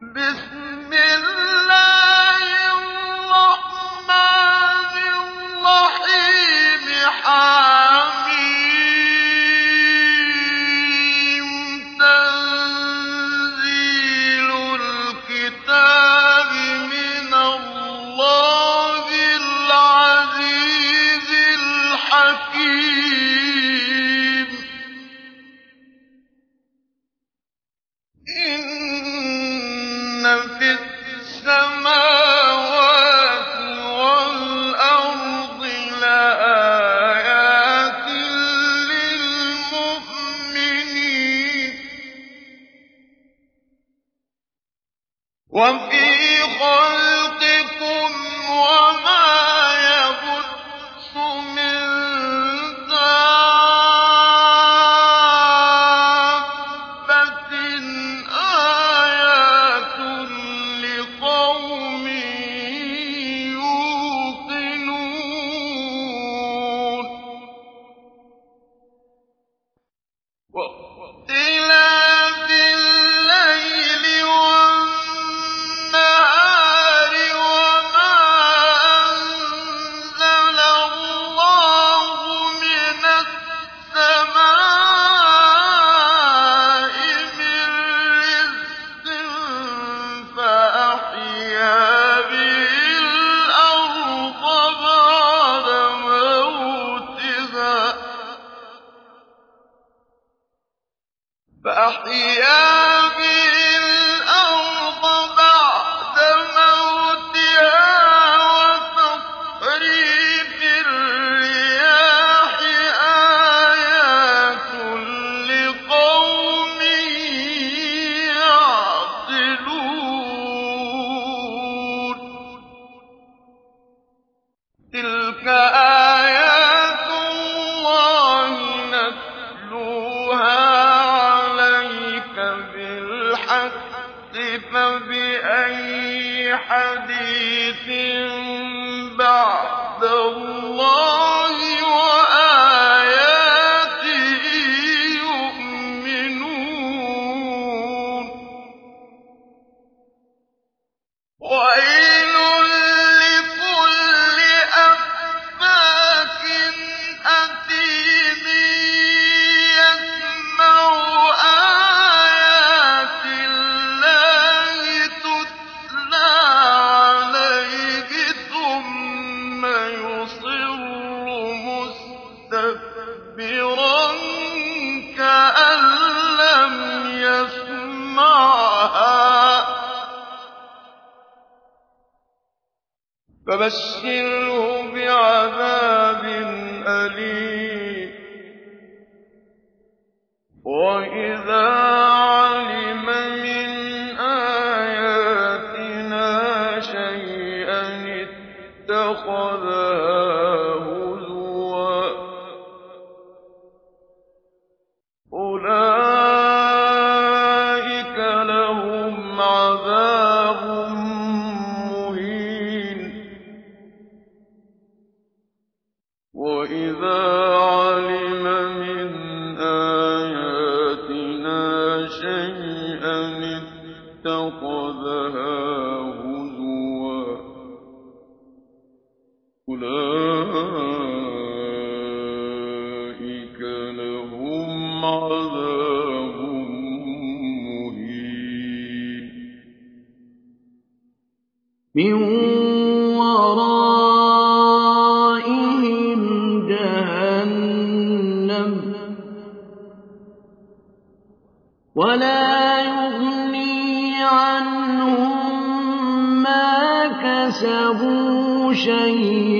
بسم الله وفي أخذ مِّن وَرَائِهِمْ جَهَنَّمُ ۖ. وَلَا يُغْنِي عَنْهُم مَّا كَسَبُوا شَيْئًا.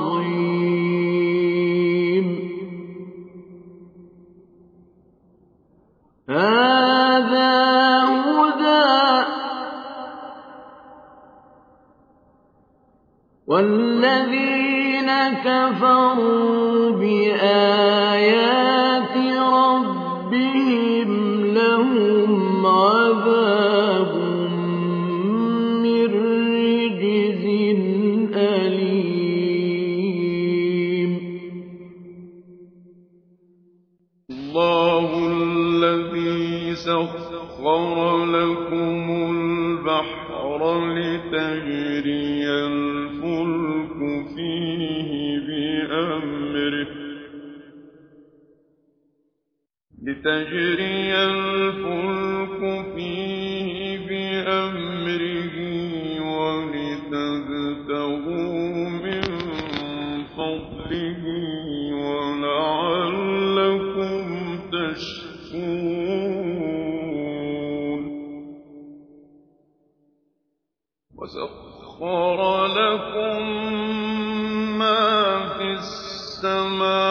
كفروا بآيات ربهم لهم عذاب من رجز أليم. الله الذي سخر لكم البحر لتجري الفلك فيه لتجري الفلك فيه بأمره ولتبتغوا من فضله ولعلكم تشكرون. وسخر لكم ما في السماء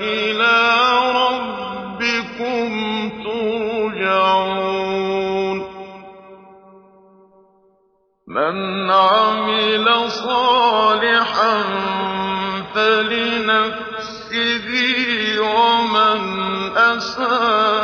إِلَىٰ رَبِّكُمْ تُرْجَعُونَ. مَنْ عَمِلَ صَالِحًا فَلِنَفْسِهِ ۖ وَمَنْ أَسَاءَ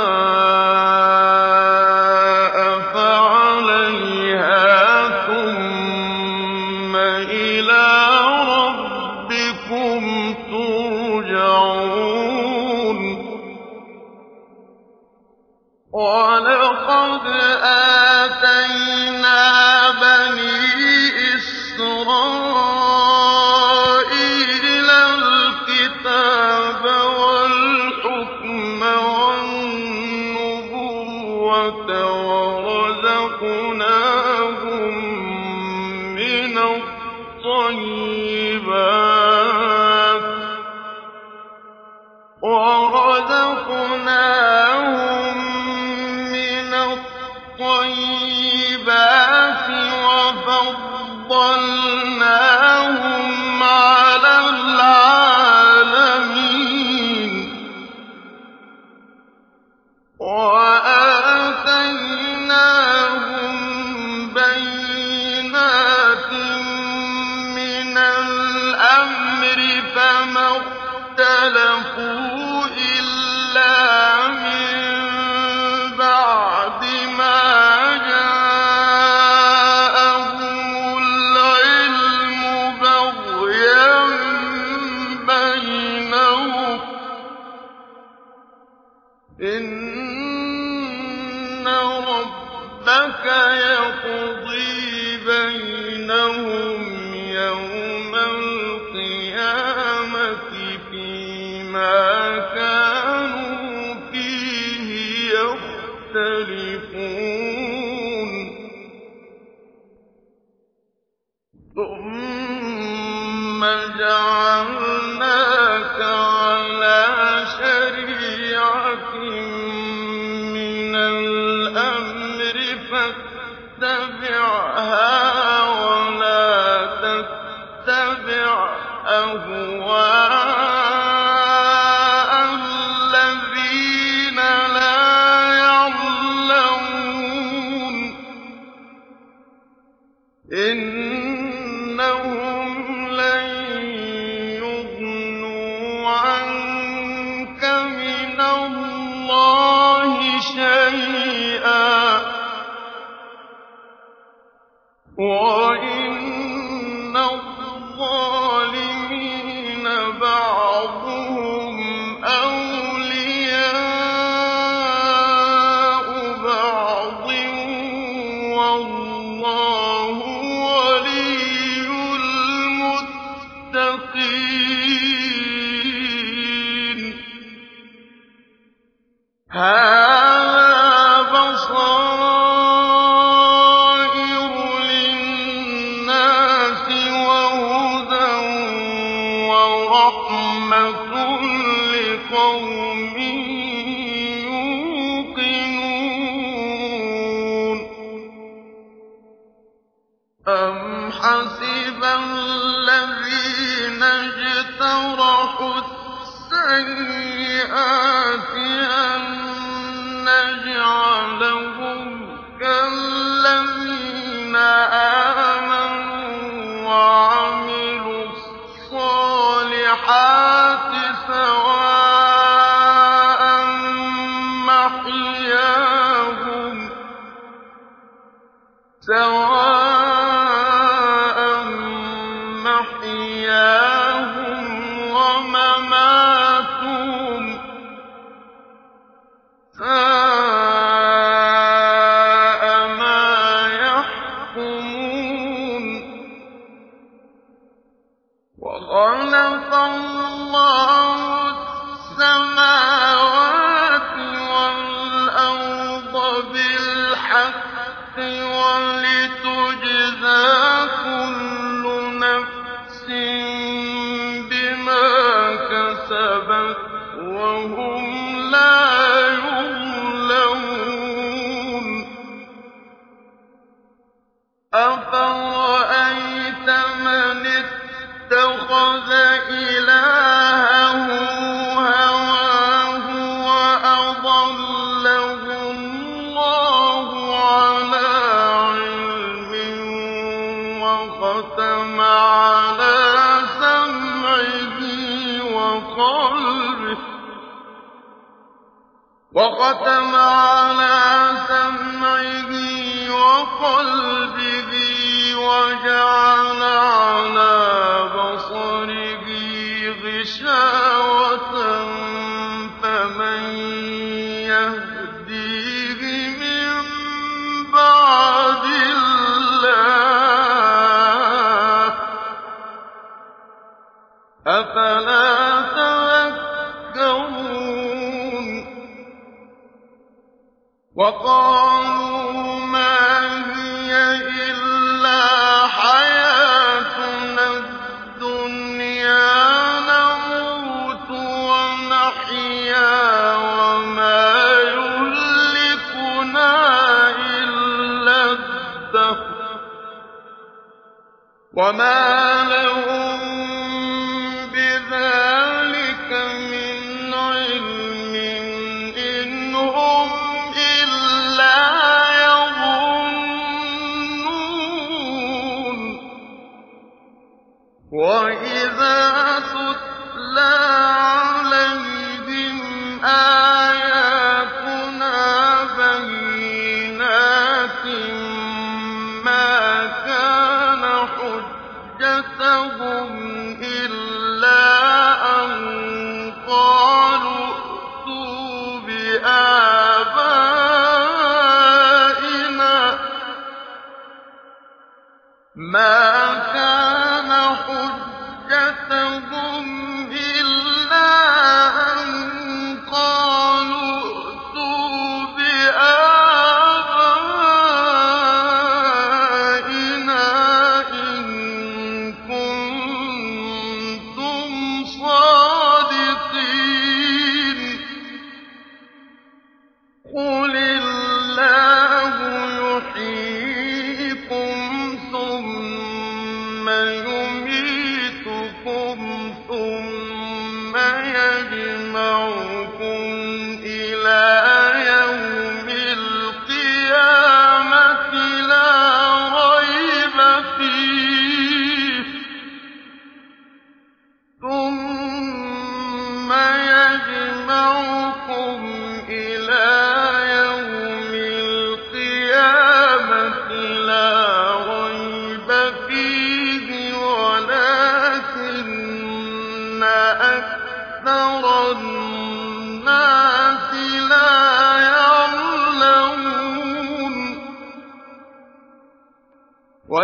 و مَا إِنَّهُمْ لَن يُغْنُوا عَنكَ مِنَ اللَّهِ شَيْئًا. وختم على وَقَالُوا مَا هِيَ إِلَّا حَيَاتُنَا الدُّنْيَا نَمُوتُ وَنَحْيَا وَمَا يُهْلِكُنَا إِلَّا الدَّهْرُ. مَا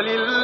ولله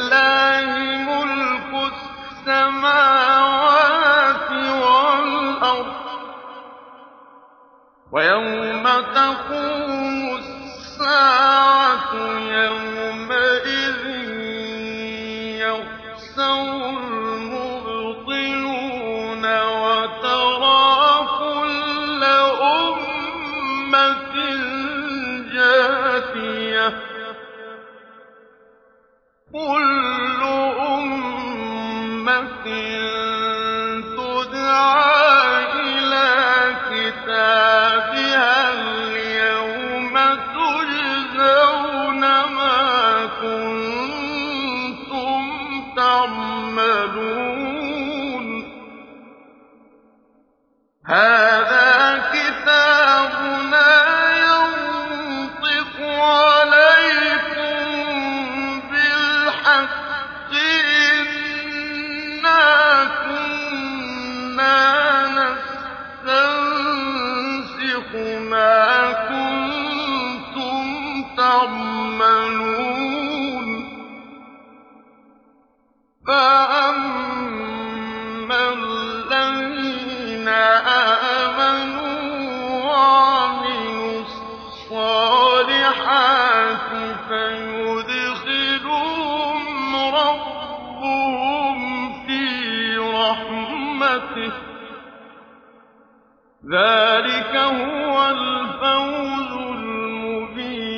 ذَٰلِكَ هُوَ الْفَوْزُ الْمُبِينُ.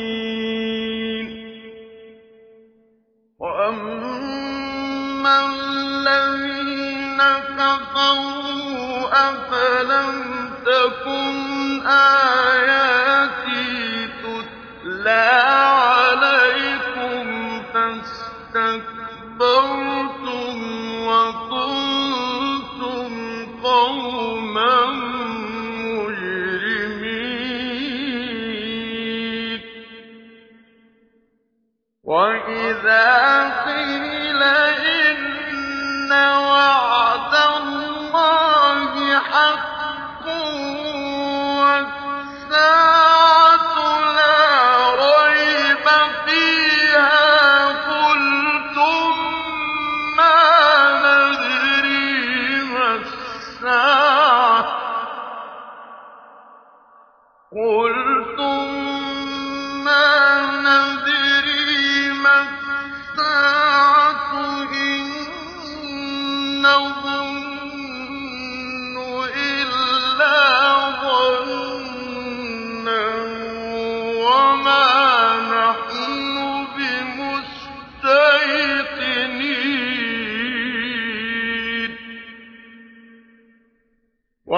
وَأَمَّا الَّذِينَ كَفَرُوا أَفَلَمْ تَكُنْ آيَاتِي تُتْلَىٰ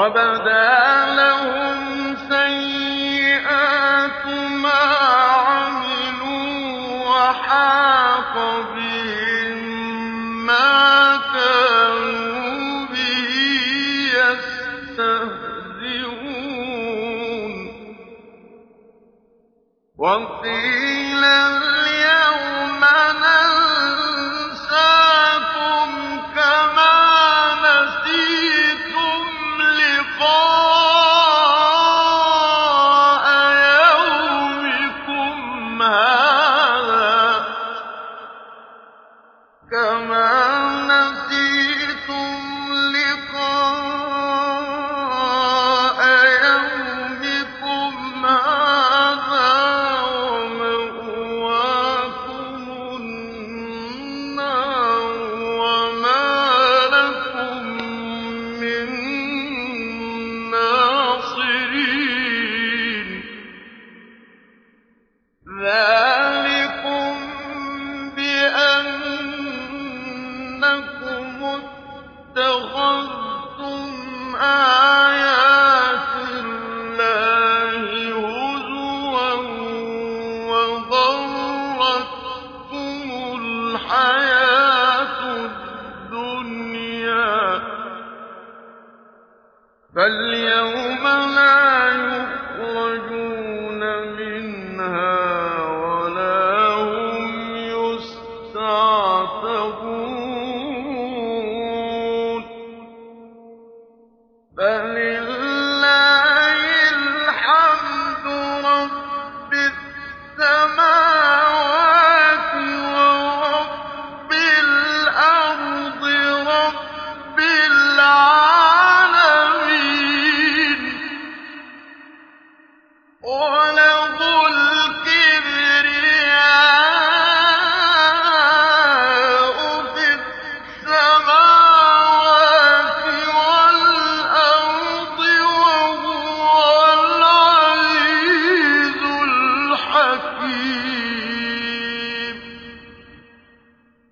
وَبَدَا لَهُمْ سَيِّئَاتُ مَا عَمِلُوا وَحَاقَ بِهِم